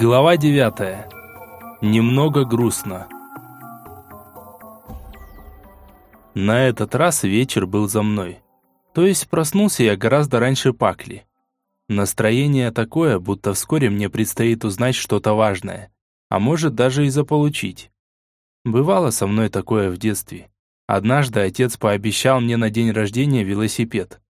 Глава 9. Немного грустно. На этот раз вечер был за мной. То есть проснулся я гораздо раньше Пакли. Настроение такое, будто вскоре мне предстоит узнать что-то важное, а может даже и заполучить. Бывало со мной такое в детстве. Однажды отец пообещал мне на день рождения велосипед.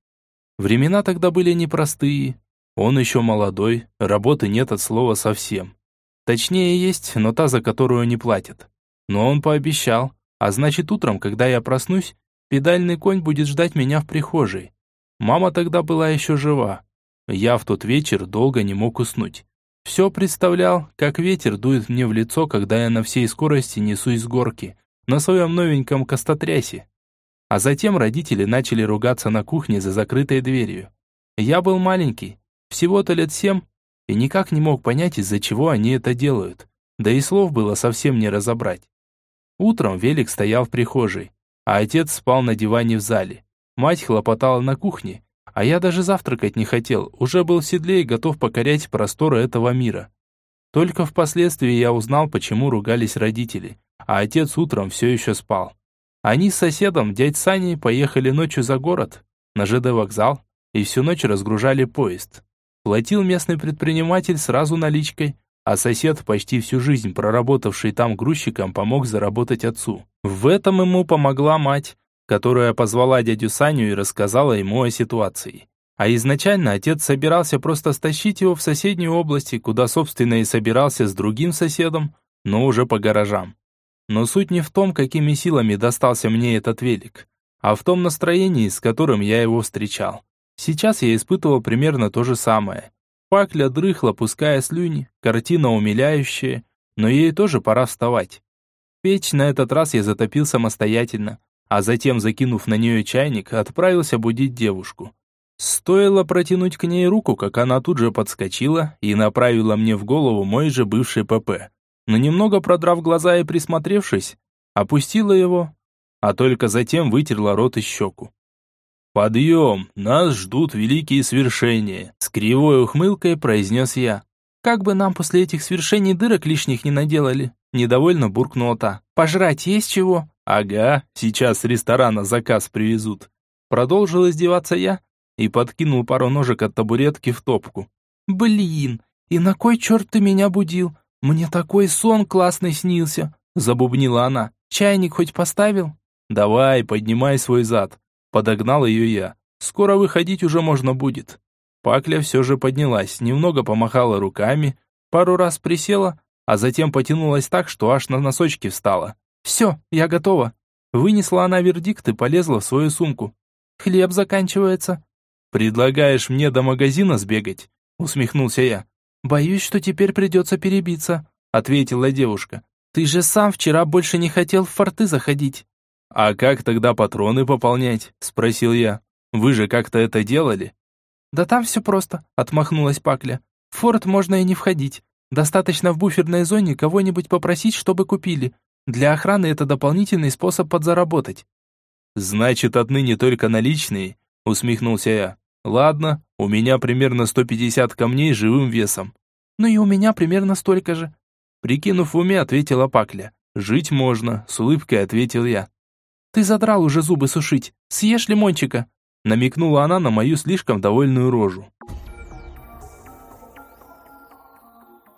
Времена тогда были непростые, он еще молодой, работы нет от слова совсем. Точнее есть, но та, за которую не платят. Но он пообещал, а значит утром, когда я проснусь, педальный конь будет ждать меня в прихожей. Мама тогда была еще жива. Я в тот вечер долго не мог уснуть. Все представлял, как ветер дует мне в лицо, когда я на всей скорости несусь с горки, на своем новеньком костотрясе. А затем родители начали ругаться на кухне за закрытой дверью. Я был маленький, всего-то лет семь, и никак не мог понять, из-за чего они это делают. Да и слов было совсем не разобрать. Утром велик стоял в прихожей, а отец спал на диване в зале. Мать хлопотала на кухне, а я даже завтракать не хотел, уже был в седле и готов покорять просторы этого мира. Только впоследствии я узнал, почему ругались родители, а отец утром все еще спал. Они с соседом, дядь Саней, поехали ночью за город, на ЖД вокзал, и всю ночь разгружали поезд. Платил местный предприниматель сразу наличкой, а сосед, почти всю жизнь проработавший там грузчиком, помог заработать отцу. В этом ему помогла мать, которая позвала дядю Саню и рассказала ему о ситуации. А изначально отец собирался просто стащить его в соседнюю область, куда, собственно, и собирался с другим соседом, но уже по гаражам. Но суть не в том, какими силами достался мне этот велик, а в том настроении, с которым я его встречал. Сейчас я испытывал примерно то же самое. Пакля дрыхла, пуская слюни, картина умиляющая, но ей тоже пора вставать. Печь на этот раз я затопил самостоятельно, а затем, закинув на нее чайник, отправился будить девушку. Стоило протянуть к ней руку, как она тут же подскочила и направила мне в голову мой же бывший ПП. Но немного продрав глаза и присмотревшись, опустила его, а только затем вытерла рот и щеку. «Подъем! Нас ждут великие свершения!» С кривой ухмылкой произнес я. «Как бы нам после этих свершений дырок лишних не наделали!» Недовольно буркнула та. «Пожрать есть чего?» «Ага, сейчас с ресторана заказ привезут». Продолжил издеваться я и подкинул пару ножек от табуретки в топку. «Блин, и на кой черт ты меня будил? Мне такой сон классный снился!» Забубнила она. «Чайник хоть поставил?» «Давай, поднимай свой зад. Подогнал ее я. Скоро выходить уже можно будет. Пакля все же поднялась, немного помахала руками, пару раз присела, а затем потянулась так, что аж на носочки встала. «Все, я готова». Вынесла она вердикт и полезла в свою сумку. «Хлеб заканчивается». «Предлагаешь мне до магазина сбегать?» Усмехнулся я. «Боюсь, что теперь придется перебиться», ответила девушка. «Ты же сам вчера больше не хотел в форты заходить». «А как тогда патроны пополнять?» – спросил я. «Вы же как-то это делали?» «Да там все просто», – отмахнулась Пакля. «В форт можно и не входить. Достаточно в буферной зоне кого-нибудь попросить, чтобы купили. Для охраны это дополнительный способ подзаработать». «Значит, отныне только наличные?» – усмехнулся я. «Ладно, у меня примерно 150 камней живым весом». «Ну и у меня примерно столько же». Прикинув в уме, ответила Пакля. «Жить можно», – с улыбкой ответил я. «Ты задрал уже зубы сушить. Съешь лимончика!» Намекнула она на мою слишком довольную рожу.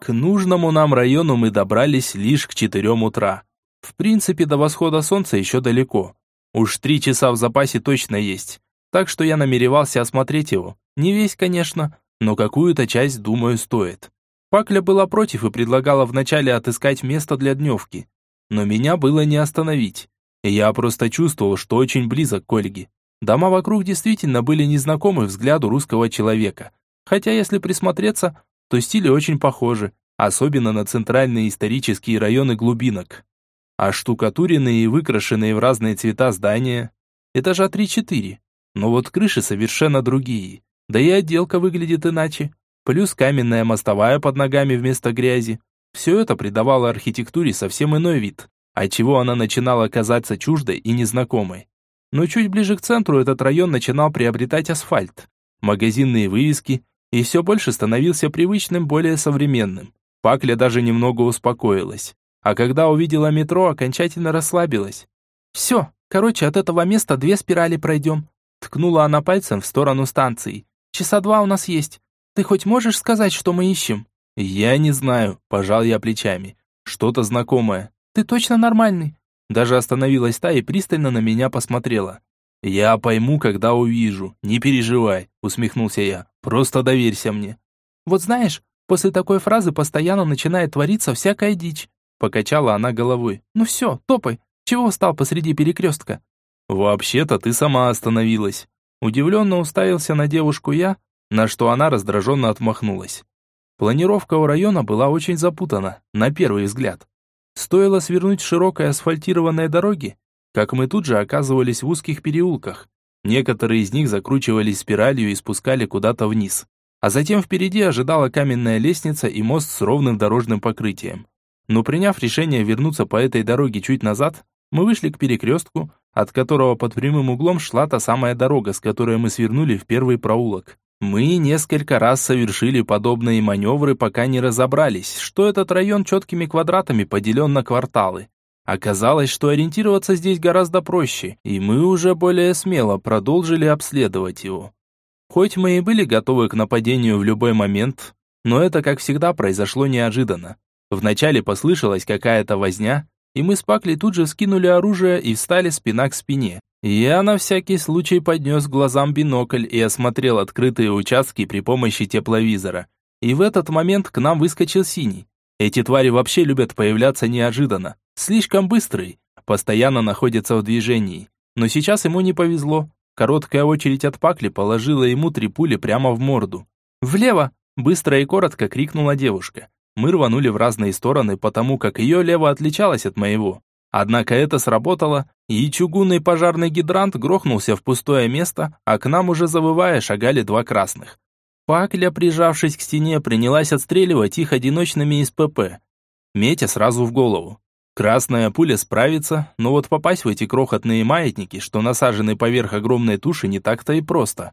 К нужному нам району мы добрались лишь к четырем утра. В принципе, до восхода солнца еще далеко. Уж три часа в запасе точно есть. Так что я намеревался осмотреть его. Не весь, конечно, но какую-то часть, думаю, стоит. Пакля была против и предлагала вначале отыскать место для дневки. Но меня было не остановить. Я просто чувствовал, что очень близок к Ольге. Дома вокруг действительно были незнакомы взгляду русского человека. Хотя, если присмотреться, то стили очень похожи, особенно на центральные исторические районы глубинок. А штукатуренные и выкрашенные в разные цвета здания – этажа 3-4. Но вот крыши совершенно другие. Да и отделка выглядит иначе. Плюс каменная мостовая под ногами вместо грязи. Все это придавало архитектуре совсем иной вид отчего она начинала казаться чуждой и незнакомой. Но чуть ближе к центру этот район начинал приобретать асфальт, магазинные вывески и все больше становился привычным, более современным. Пакля даже немного успокоилась. А когда увидела метро, окончательно расслабилась. «Все, короче, от этого места две спирали пройдем». Ткнула она пальцем в сторону станции. «Часа два у нас есть. Ты хоть можешь сказать, что мы ищем?» «Я не знаю», – пожал я плечами. «Что-то знакомое». «Ты точно нормальный?» Даже остановилась та и пристально на меня посмотрела. «Я пойму, когда увижу. Не переживай», – усмехнулся я. «Просто доверься мне». «Вот знаешь, после такой фразы постоянно начинает твориться всякая дичь», – покачала она головой. «Ну все, топай. Чего встал посреди перекрестка?» «Вообще-то ты сама остановилась». Удивленно уставился на девушку я, на что она раздраженно отмахнулась. Планировка у района была очень запутана, на первый взгляд. Стоило свернуть широкой асфальтированной дороги, как мы тут же оказывались в узких переулках. Некоторые из них закручивались спиралью и спускали куда-то вниз. А затем впереди ожидала каменная лестница и мост с ровным дорожным покрытием. Но приняв решение вернуться по этой дороге чуть назад, мы вышли к перекрестку, от которого под прямым углом шла та самая дорога, с которой мы свернули в первый проулок. Мы несколько раз совершили подобные маневры, пока не разобрались, что этот район четкими квадратами поделен на кварталы. Оказалось, что ориентироваться здесь гораздо проще, и мы уже более смело продолжили обследовать его. Хоть мы и были готовы к нападению в любой момент, но это, как всегда, произошло неожиданно. Вначале послышалась какая-то возня, и мы с Пакли тут же скинули оружие и встали спина к спине. Я на всякий случай поднес глазам бинокль и осмотрел открытые участки при помощи тепловизора. И в этот момент к нам выскочил синий. Эти твари вообще любят появляться неожиданно. Слишком быстрый, постоянно находится в движении. Но сейчас ему не повезло. Короткая очередь от пакли положила ему три пули прямо в морду. «Влево!» – быстро и коротко крикнула девушка. Мы рванули в разные стороны, потому как ее лево отличалось от моего. Однако это сработало, и чугунный пожарный гидрант грохнулся в пустое место, а к нам уже завывая шагали два красных. Пакля, прижавшись к стене, принялась отстреливать их одиночными из ПП. Метя сразу в голову. Красная пуля справится, но вот попасть в эти крохотные маятники, что насажены поверх огромной туши, не так-то и просто.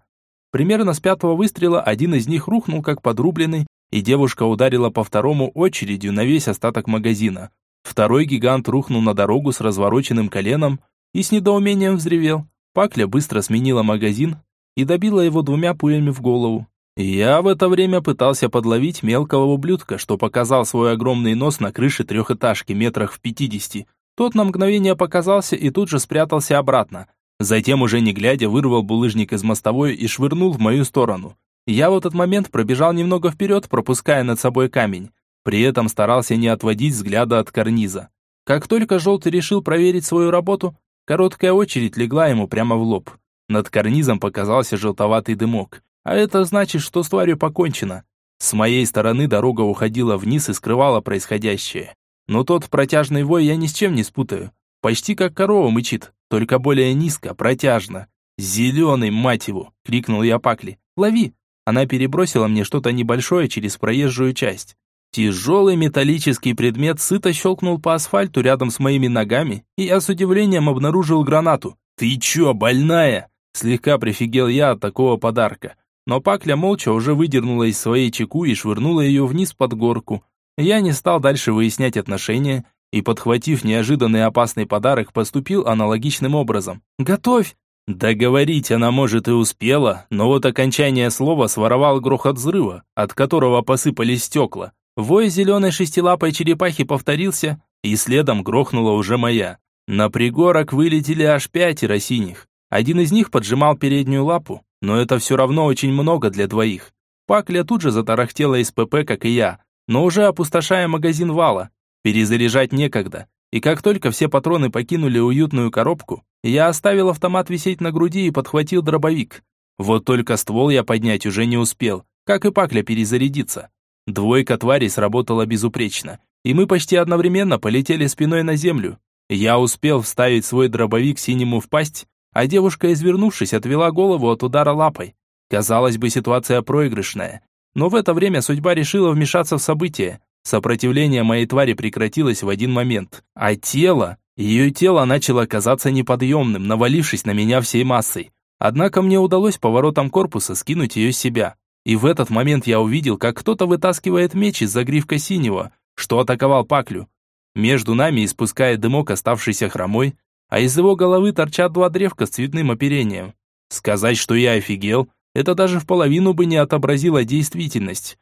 Примерно с пятого выстрела один из них рухнул как подрубленный, и девушка ударила по второму очередью на весь остаток магазина. Второй гигант рухнул на дорогу с развороченным коленом и с недоумением взревел. Пакля быстро сменила магазин и добила его двумя пулями в голову. Я в это время пытался подловить мелкого ублюдка, что показал свой огромный нос на крыше трехэтажки метрах в пятидесяти. Тот на мгновение показался и тут же спрятался обратно. Затем, уже не глядя, вырвал булыжник из мостовой и швырнул в мою сторону. Я в этот момент пробежал немного вперед, пропуская над собой камень. При этом старался не отводить взгляда от карниза. Как только желтый решил проверить свою работу, короткая очередь легла ему прямо в лоб. Над карнизом показался желтоватый дымок. А это значит, что с тварью покончено. С моей стороны дорога уходила вниз и скрывала происходящее. Но тот протяжный вой я ни с чем не спутаю. Почти как корова мычит, только более низко, протяжно. «Зеленый, мать его!» — крикнул я Пакли. «Лови!» Она перебросила мне что-то небольшое через проезжую часть. Тяжелый металлический предмет сыто щелкнул по асфальту рядом с моими ногами, и я с удивлением обнаружил гранату. «Ты чё, больная?» Слегка прифигел я от такого подарка. Но Пакля молча уже выдернула из своей чеку и швырнула ее вниз под горку. Я не стал дальше выяснять отношения и, подхватив неожиданный опасный подарок, поступил аналогичным образом. «Готовь!» Договорить она, может, и успела, но вот окончание слова своровал грохот взрыва, от которого посыпались стекла. Вой зеленой шестилапой черепахи повторился, и следом грохнула уже моя. На пригорок вылетели аж пятеро синих. Один из них поджимал переднюю лапу, но это все равно очень много для двоих. Пакля тут же затарахтела из ПП, как и я, но уже опустошая магазин вала. Перезаряжать некогда. И как только все патроны покинули уютную коробку, я оставил автомат висеть на груди и подхватил дробовик. Вот только ствол я поднять уже не успел, как и Пакля перезарядиться. Двойка тварей сработала безупречно, и мы почти одновременно полетели спиной на землю. Я успел вставить свой дробовик синему в пасть, а девушка, извернувшись, отвела голову от удара лапой. Казалось бы, ситуация проигрышная. Но в это время судьба решила вмешаться в события. Сопротивление моей твари прекратилось в один момент. А тело... Ее тело начало казаться неподъемным, навалившись на меня всей массой. Однако мне удалось поворотом корпуса скинуть ее с себя. И в этот момент я увидел, как кто-то вытаскивает меч из загривка синего, что атаковал Паклю. Между нами испускает дымок оставшийся хромой, а из его головы торчат два древка с цветным оперением. Сказать, что я офигел, это даже в половину бы не отобразило действительность.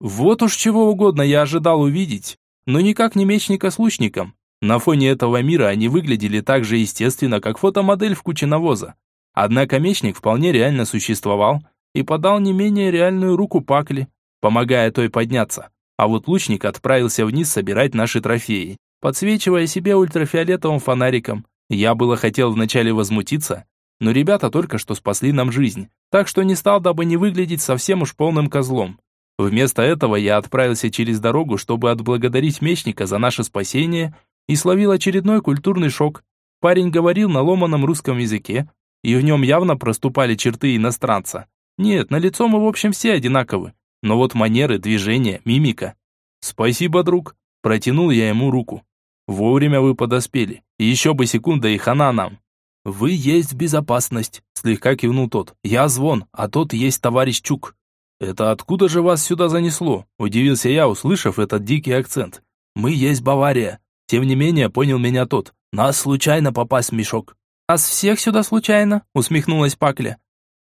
Вот уж чего угодно я ожидал увидеть, но никак не мечника с лучником. На фоне этого мира они выглядели так же естественно, как фотомодель в куче навоза. Однако мечник вполне реально существовал и подал не менее реальную руку Пакли, помогая той подняться. А вот лучник отправился вниз собирать наши трофеи, подсвечивая себе ультрафиолетовым фонариком. Я было хотел вначале возмутиться, но ребята только что спасли нам жизнь, так что не стал, дабы не выглядеть совсем уж полным козлом. Вместо этого я отправился через дорогу, чтобы отблагодарить мечника за наше спасение и словил очередной культурный шок. Парень говорил на ломаном русском языке, и в нем явно проступали черты иностранца. Нет, на лицо мы в общем все одинаковы, но вот манеры, движения, мимика. «Спасибо, друг», протянул я ему руку. «Вовремя вы подоспели, еще бы секунда и хана нам». «Вы есть безопасность», – слегка кивнул тот. «Я звон, а тот есть товарищ Чук». «Это откуда же вас сюда занесло?» – удивился я, услышав этот дикий акцент. «Мы есть Бавария». Тем не менее, понял меня тот. «Нас случайно попасть в мешок». «Нас всех сюда случайно?» – усмехнулась Пакля.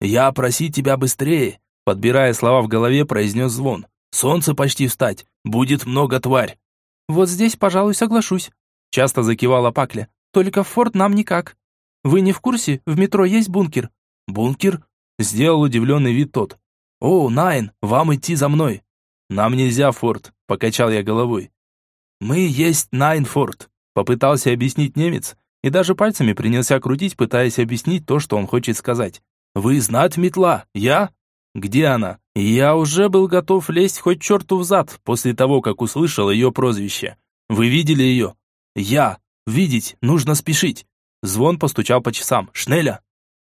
«Я проси тебя быстрее», – подбирая слова в голове, произнес звон. «Солнце почти встать, будет много тварь». «Вот здесь, пожалуй, соглашусь», – часто закивала Пакля. «Только в форт нам никак». Вы не в курсе? В метро есть бункер?» «Бункер?» Сделал удивленный вид тот. «О, Найн, вам идти за мной!» «Нам нельзя, Форд», — покачал я головой. «Мы есть Найн Форд», — попытался объяснить немец, и даже пальцами принялся крутить, пытаясь объяснить то, что он хочет сказать. «Вы знать метла? Я?» «Где она?» Я уже был готов лезть хоть черту в зад, после того, как услышал ее прозвище. «Вы видели ее?» «Я. Видеть. Нужно спешить. Звон постучал по часам. «Шнеля!»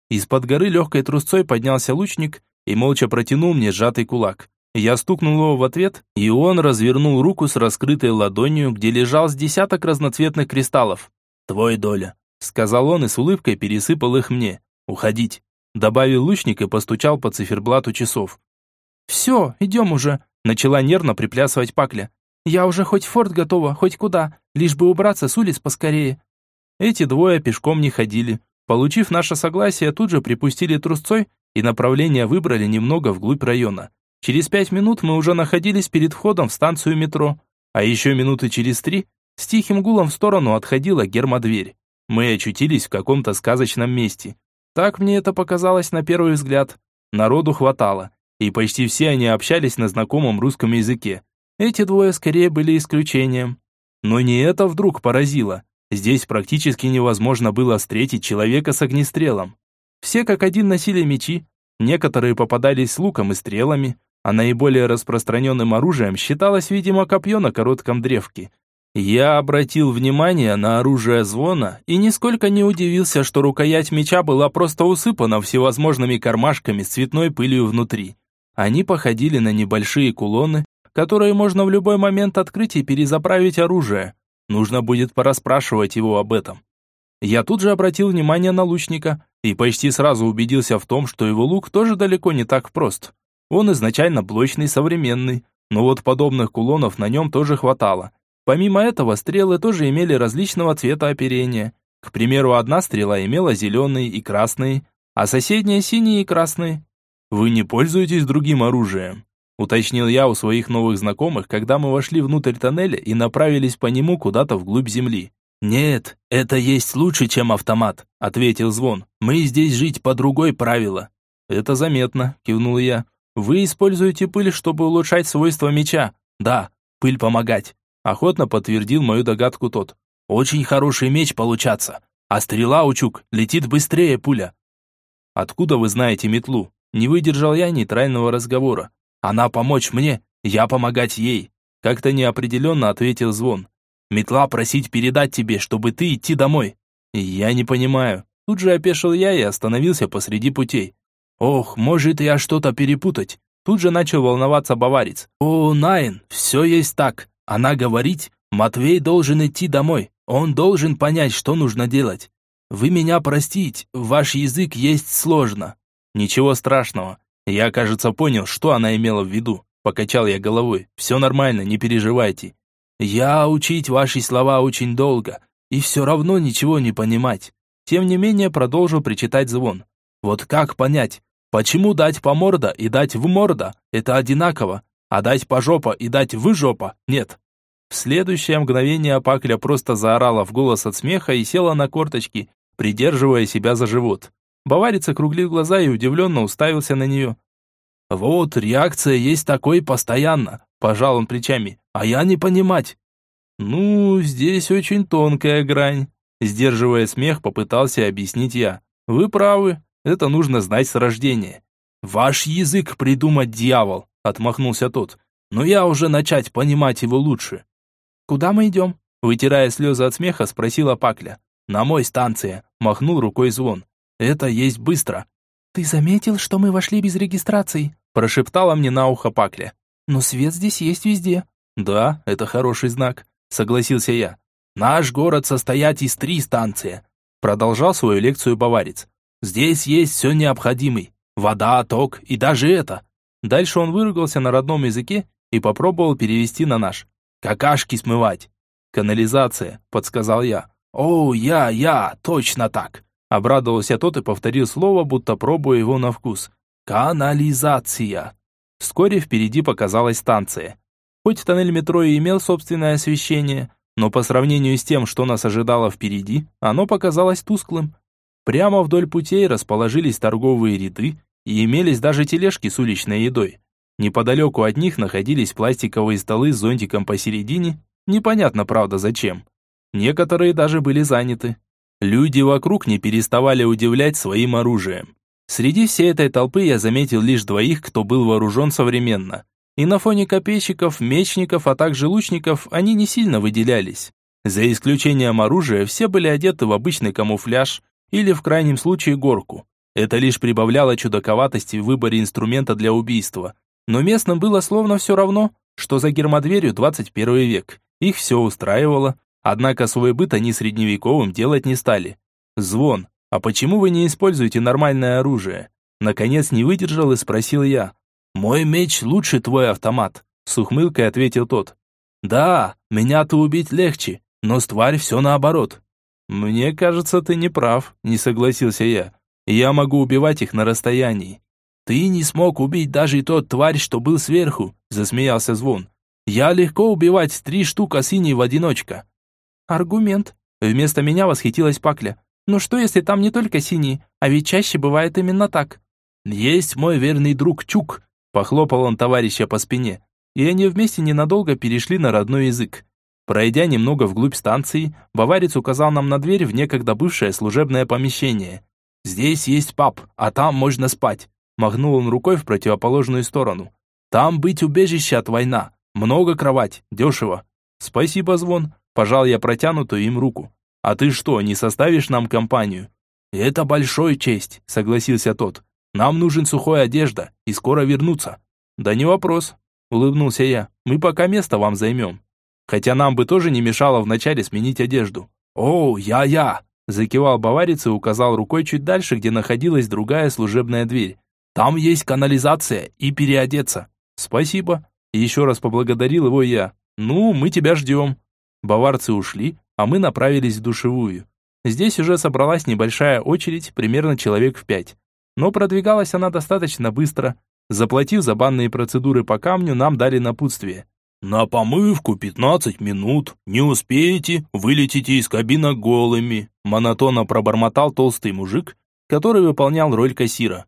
Из-под горы легкой трусцой поднялся лучник и молча протянул мне сжатый кулак. Я стукнул его в ответ, и он развернул руку с раскрытой ладонью, где лежал с десяток разноцветных кристаллов. «Твой доля», — сказал он и с улыбкой пересыпал их мне. «Уходить», — добавил лучник и постучал по циферблату часов. «Все, идем уже», — начала нервно приплясывать Пакля. «Я уже хоть в форт готова, хоть куда, лишь бы убраться с улиц поскорее. Эти двое пешком не ходили. Получив наше согласие, тут же припустили трусцой и направление выбрали немного вглубь района. Через пять минут мы уже находились перед входом в станцию метро, а еще минуты через три с тихим гулом в сторону отходила гермодверь. Мы очутились в каком-то сказочном месте. Так мне это показалось на первый взгляд. Народу хватало, и почти все они общались на знакомом русском языке. Эти двое скорее были исключением. Но не это вдруг поразило. Здесь практически невозможно было встретить человека с огнестрелом. Все как один носили мечи, некоторые попадались с луком и стрелами, а наиболее распространенным оружием считалось, видимо, копье на коротком древке. Я обратил внимание на оружие звона и нисколько не удивился, что рукоять меча была просто усыпана всевозможными кармашками с цветной пылью внутри. Они походили на небольшие кулоны, которые можно в любой момент открыть и перезаправить оружие. Нужно будет пораспрашивать его об этом. Я тут же обратил внимание на лучника и почти сразу убедился в том, что его лук тоже далеко не так прост. Он изначально блочный, современный, но вот подобных кулонов на нем тоже хватало. Помимо этого, стрелы тоже имели различного цвета оперения. К примеру, одна стрела имела зеленый и красный, а соседняя синий и красный. Вы не пользуетесь другим оружием? уточнил я у своих новых знакомых, когда мы вошли внутрь тоннеля и направились по нему куда-то вглубь земли. «Нет, это есть лучше, чем автомат», — ответил Звон. «Мы здесь жить по другой правила». «Это заметно», — кивнул я. «Вы используете пыль, чтобы улучшать свойства меча?» «Да, пыль помогать», — охотно подтвердил мою догадку тот. «Очень хороший меч получаться, а стрела, Учук, летит быстрее пуля». «Откуда вы знаете метлу?» Не выдержал я нейтрального разговора. Она помочь мне, я помогать ей. Как-то неопределенно ответил Звон. Метла просить передать тебе, чтобы ты идти домой. Я не понимаю. Тут же опешил я и остановился посреди путей. Ох, может я что-то перепутать. Тут же начал волноваться баварец. О, Найн, все есть так. Она говорит, Матвей должен идти домой. Он должен понять, что нужно делать. Вы меня простить, ваш язык есть сложно. Ничего страшного. Я, кажется, понял, что она имела в виду. Покачал я головой. Все нормально, не переживайте. Я учить ваши слова очень долго, и все равно ничего не понимать. Тем не менее, продолжил причитать звон. Вот как понять, почему дать по морда и дать в морда – это одинаково, а дать по жопа и дать в жопа – нет. В следующее мгновение Пакля просто заорала в голос от смеха и села на корточки, придерживая себя за живот. Баварец округлил глаза и удивленно уставился на нее. «Вот, реакция есть такой постоянно», – пожал он плечами, – «а я не понимать». «Ну, здесь очень тонкая грань», – сдерживая смех, попытался объяснить я. «Вы правы, это нужно знать с рождения». «Ваш язык придумать дьявол», – отмахнулся тот, – «но я уже начать понимать его лучше». «Куда мы идем?» – вытирая слезы от смеха, спросила Пакля. «На мой станция», – махнул рукой звон. Это есть быстро». «Ты заметил, что мы вошли без регистрации?» прошептала мне на ухо Пакля. «Но свет здесь есть везде». «Да, это хороший знак», согласился я. «Наш город состоять из три станции», продолжал свою лекцию баварец. «Здесь есть все необходимое. Вода, ток и даже это». Дальше он выругался на родном языке и попробовал перевести на наш. «Какашки смывать». «Канализация», подсказал я. «О, я, я, точно так. Обрадовался тот и повторил слово, будто пробуя его на вкус. «Канализация!» Вскоре впереди показалась станция. Хоть тоннель метро и имел собственное освещение, но по сравнению с тем, что нас ожидало впереди, оно показалось тусклым. Прямо вдоль путей расположились торговые ряды и имелись даже тележки с уличной едой. Неподалеку от них находились пластиковые столы с зонтиком посередине, непонятно, правда, зачем. Некоторые даже были заняты. Люди вокруг не переставали удивлять своим оружием. Среди всей этой толпы я заметил лишь двоих, кто был вооружен современно. И на фоне копейщиков, мечников, а также лучников они не сильно выделялись. За исключением оружия, все были одеты в обычный камуфляж или в крайнем случае горку. Это лишь прибавляло чудаковатости в выборе инструмента для убийства. Но местным было словно все равно, что за гермодверью 21 век. Их все устраивало, Однако свой быт они средневековым делать не стали. Звон. А почему вы не используете нормальное оружие? Наконец не выдержал и спросил я. Мой меч лучше твой автомат, с ухмылкой ответил тот. Да, меня-то убить легче, но с тварь все наоборот. Мне кажется, ты не прав, не согласился я. Я могу убивать их на расстоянии. Ты не смог убить даже и тот тварь, что был сверху, засмеялся Звон. Я легко убивать три штука синий в одиночка. Аргумент. Вместо меня восхитилась Пакля. Ну что, если там не только синие, а ведь чаще бывает именно так. Есть мой верный друг Чук, похлопал он товарища по спине, и они вместе ненадолго перешли на родной язык. Пройдя немного вглубь станции, баварец указал нам на дверь в некогда бывшее служебное помещение. «Здесь есть паб, а там можно спать», – махнул он рукой в противоположную сторону. «Там быть убежище от война, много кровать, дешево». «Спасибо, Звон», Пожал я протянутую им руку. «А ты что, не составишь нам компанию?» «Это большой честь», — согласился тот. «Нам нужен сухой одежда, и скоро вернуться». «Да не вопрос», — улыбнулся я. «Мы пока место вам займем. Хотя нам бы тоже не мешало вначале сменить одежду». «О, я-я!» — закивал баварец и указал рукой чуть дальше, где находилась другая служебная дверь. «Там есть канализация и переодеться». «Спасибо». Еще раз поблагодарил его я. «Ну, мы тебя ждем». Баварцы ушли, а мы направились в душевую. Здесь уже собралась небольшая очередь, примерно человек в пять. Но продвигалась она достаточно быстро. Заплатив за банные процедуры по камню, нам дали напутствие. «На помывку 15 минут. Не успеете, вылетите из кабинок голыми», монотонно пробормотал толстый мужик, который выполнял роль кассира.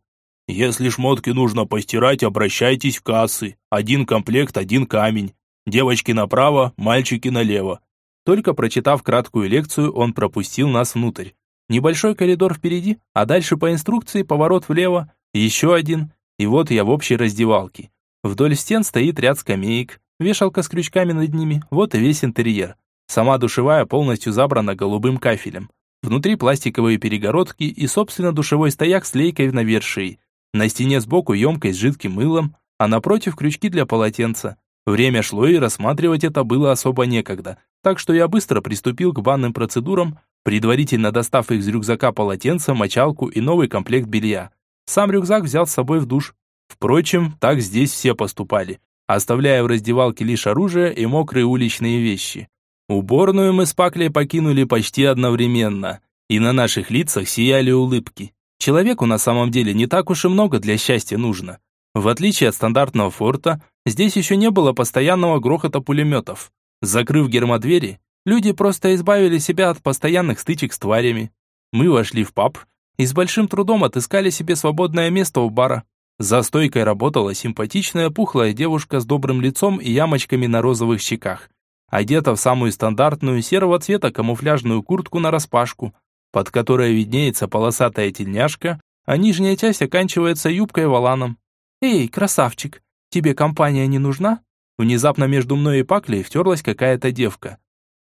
«Если шмотки нужно постирать, обращайтесь в кассы. Один комплект, один камень. Девочки направо, мальчики налево. Только прочитав краткую лекцию, он пропустил нас внутрь. Небольшой коридор впереди, а дальше по инструкции поворот влево, еще один, и вот я в общей раздевалке. Вдоль стен стоит ряд скамеек, вешалка с крючками над ними, вот и весь интерьер. Сама душевая полностью забрана голубым кафелем. Внутри пластиковые перегородки и, собственно, душевой стояк с лейкой в навершии. На стене сбоку емкость с жидким мылом, а напротив крючки для полотенца. Время шло, и рассматривать это было особо некогда, так что я быстро приступил к банным процедурам, предварительно достав из рюкзака полотенце, мочалку и новый комплект белья. Сам рюкзак взял с собой в душ. Впрочем, так здесь все поступали, оставляя в раздевалке лишь оружие и мокрые уличные вещи. Уборную мы с Паклей покинули почти одновременно, и на наших лицах сияли улыбки. Человеку на самом деле не так уж и много для счастья нужно. В отличие от стандартного форта, здесь еще не было постоянного грохота пулеметов. Закрыв гермодвери, люди просто избавили себя от постоянных стычек с тварями. Мы вошли в паб и с большим трудом отыскали себе свободное место у бара. За стойкой работала симпатичная пухлая девушка с добрым лицом и ямочками на розовых щеках одета в самую стандартную серого цвета камуфляжную куртку нараспашку, под которой виднеется полосатая тельняшка, а нижняя часть оканчивается юбкой-воланом. «Эй, красавчик, тебе компания не нужна?» Внезапно между мной и Паклей втерлась какая-то девка.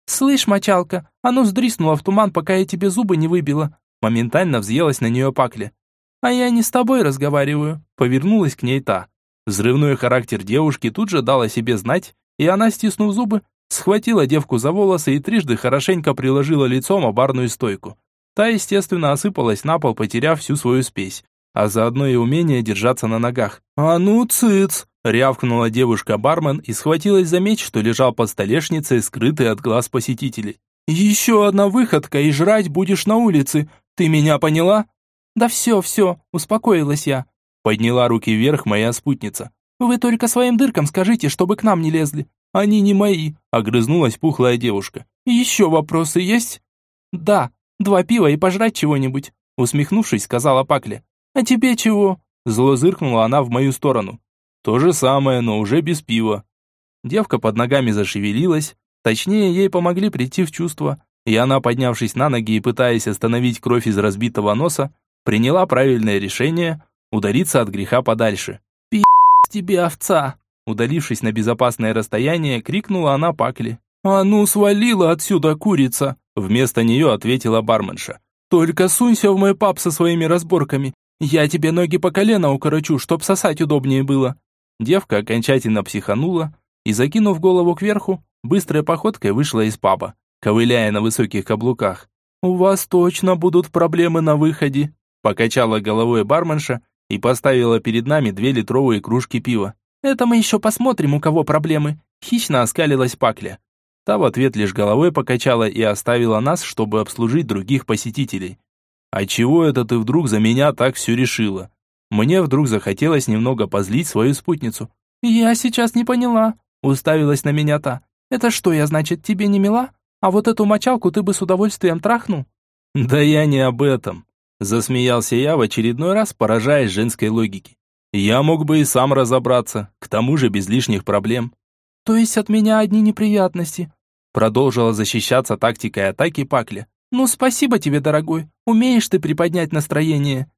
«Слышь, мочалка, а ну сдриснула в туман, пока я тебе зубы не выбила!» Моментально взъелась на нее Пакля. «А я не с тобой разговариваю», — повернулась к ней та. Взрывной характер девушки тут же дал о себе знать, и она, стиснув зубы, Схватила девку за волосы и трижды хорошенько приложила лицом о барную стойку. Та, естественно, осыпалась на пол, потеряв всю свою спесь, а заодно и умение держаться на ногах. «А ну, цыц!» – рявкнула девушка-бармен и схватилась за меч, что лежал под столешницей, скрытый от глаз посетителей. «Еще одна выходка, и жрать будешь на улице. Ты меня поняла?» «Да все, все, успокоилась я», – подняла руки вверх моя спутница. «Вы только своим дыркам скажите, чтобы к нам не лезли. Они не мои», — огрызнулась пухлая девушка. «Еще вопросы есть?» «Да, два пива и пожрать чего-нибудь», — усмехнувшись, сказала Пакля. «А тебе чего?» Зло зыркнула она в мою сторону. «То же самое, но уже без пива». Девка под ногами зашевелилась, точнее, ей помогли прийти в чувство, и она, поднявшись на ноги и пытаясь остановить кровь из разбитого носа, приняла правильное решение удариться от греха подальше. «Пи*** тебе, овца!» Удалившись на безопасное расстояние, крикнула она Пакли. «А ну, свалила отсюда, курица!» Вместо нее ответила барменша. «Только сунься в мой паб со своими разборками. Я тебе ноги по колено укорочу, чтоб сосать удобнее было». Девка окончательно психанула и, закинув голову кверху, быстрой походкой вышла из паба, ковыляя на высоких каблуках. «У вас точно будут проблемы на выходе», покачала головой барменша и поставила перед нами две литровые кружки пива. «Это мы еще посмотрим, у кого проблемы», — хищно оскалилась Пакля. Та в ответ лишь головой покачала и оставила нас, чтобы обслужить других посетителей. «А чего это ты вдруг за меня так все решила?» Мне вдруг захотелось немного позлить свою спутницу. «Я сейчас не поняла», — уставилась на меня та. «Это что, я, значит, тебе не мила? А вот эту мочалку ты бы с удовольствием трахнул?» «Да я не об этом», — засмеялся я в очередной раз, поражаясь женской логике. Я мог бы и сам разобраться, к тому же без лишних проблем. То есть от меня одни неприятности. Продолжила защищаться тактикой атаки Пакли. Ну спасибо тебе, дорогой. Умеешь ты приподнять настроение.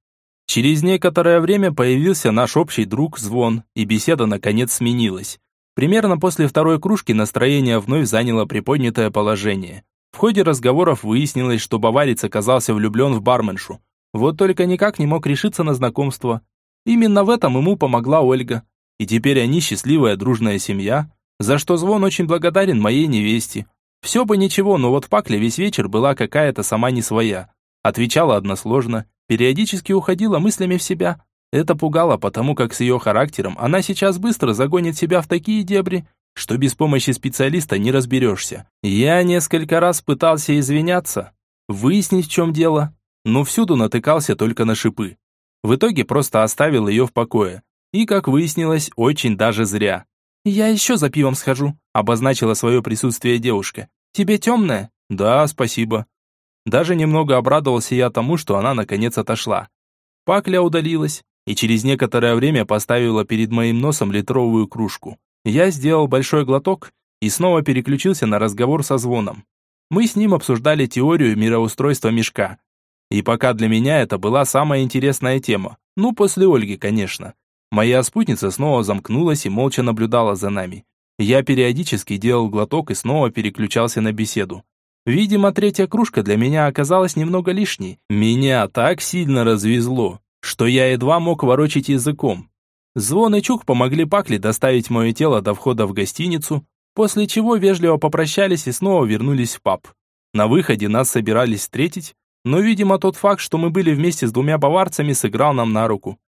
Через некоторое время появился наш общий друг Звон, и беседа наконец сменилась. Примерно после второй кружки настроение вновь заняло приподнятое положение. В ходе разговоров выяснилось, что баварец оказался влюблен в барменшу. Вот только никак не мог решиться на знакомство. Именно в этом ему помогла Ольга. И теперь они счастливая дружная семья, за что Звон очень благодарен моей невесте. Все бы ничего, но вот Пакля весь вечер была какая-то сама не своя. Отвечала односложно, периодически уходила мыслями в себя. Это пугало, потому как с ее характером она сейчас быстро загонит себя в такие дебри, что без помощи специалиста не разберешься. Я несколько раз пытался извиняться, выяснить, в чем дело, но всюду натыкался только на шипы. В итоге просто оставил ее в покое. И, как выяснилось, очень даже зря. «Я еще за пивом схожу», — обозначила свое присутствие девушка. «Тебе темное?» «Да, спасибо». Даже немного обрадовался я тому, что она наконец отошла. Пакля удалилась и через некоторое время поставила перед моим носом литровую кружку. Я сделал большой глоток и снова переключился на разговор со звоном. Мы с ним обсуждали теорию мироустройства мешка, и пока для меня это была самая интересная тема. Ну, после Ольги, конечно. Моя спутница снова замкнулась и молча наблюдала за нами. Я периодически делал глоток и снова переключался на беседу. Видимо, третья кружка для меня оказалась немного лишней. Меня так сильно развезло, что я едва мог ворочить языком. Звон и Чук помогли Пакли доставить мое тело до входа в гостиницу, после чего вежливо попрощались и снова вернулись в паб. На выходе нас собирались встретить, но, видимо, тот факт, что мы были вместе с двумя баварцами, сыграл нам на руку.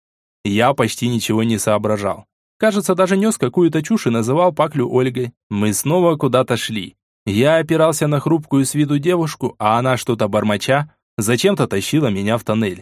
Я почти ничего не соображал. Кажется, даже нес какую-то чушь и называл Паклю Ольгой. Мы снова куда-то шли. Я опирался на хрупкую с виду девушку, а она что-то бормоча, зачем-то тащила меня в тоннель.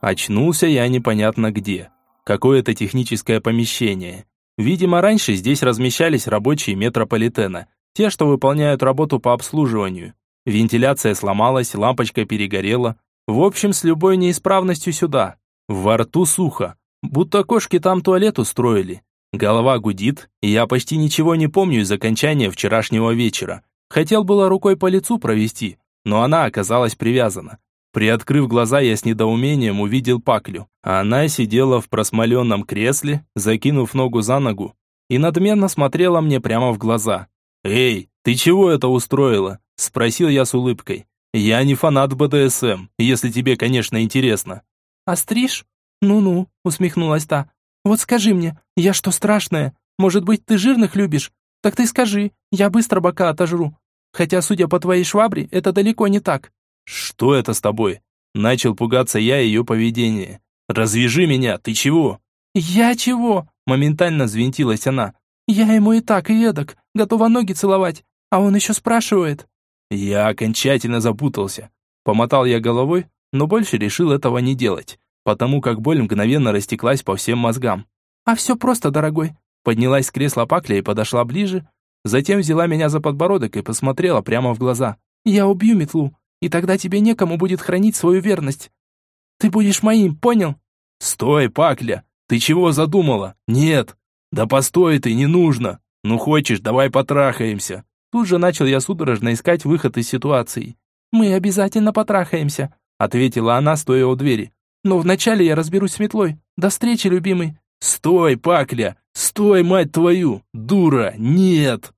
Очнулся я непонятно где. Какое-то техническое помещение. Видимо, раньше здесь размещались рабочие метрополитена, те, что выполняют работу по обслуживанию. Вентиляция сломалась, лампочка перегорела. В общем, с любой неисправностью сюда. Во рту сухо, будто кошки там туалет устроили. Голова гудит, и я почти ничего не помню из окончания вчерашнего вечера. Хотел было рукой по лицу провести, но она оказалась привязана. Приоткрыв глаза, я с недоумением увидел Паклю. Она сидела в просмоленном кресле, закинув ногу за ногу, и надменно смотрела мне прямо в глаза. «Эй, ты чего это устроила?» – спросил я с улыбкой. «Я не фанат БДСМ, если тебе, конечно, интересно». «Остришь? Ну-ну», – усмехнулась та. «Вот скажи мне, я что страшная? Может быть, ты жирных любишь? Так ты скажи, я быстро бока отожру. Хотя, судя по твоей швабре, это далеко не так. «Что это с тобой?» Начал пугаться я ее поведения. «Развяжи меня, ты чего?» «Я чего?» Моментально взвинтилась она. «Я ему и так, и эдак, готова ноги целовать, а он еще спрашивает». Я окончательно запутался. Помотал я головой, но больше решил этого не делать, потому как боль мгновенно растеклась по всем мозгам. «А все просто, дорогой». Поднялась с кресла Пакля и подошла ближе, затем взяла меня за подбородок и посмотрела прямо в глаза. «Я убью метлу, и тогда тебе некому будет хранить свою верность. Ты будешь моим, понял? Стой, Пакля, ты чего задумала? Нет. Да постой ты, не нужно. Ну хочешь, давай потрахаемся. Тут же начал я судорожно искать выход из ситуации. Мы обязательно потрахаемся, ответила она, стоя у двери. Но вначале я разберусь с метлой. До встречи, любимый. Стой, Пакля, стой, мать твою, дура, нет.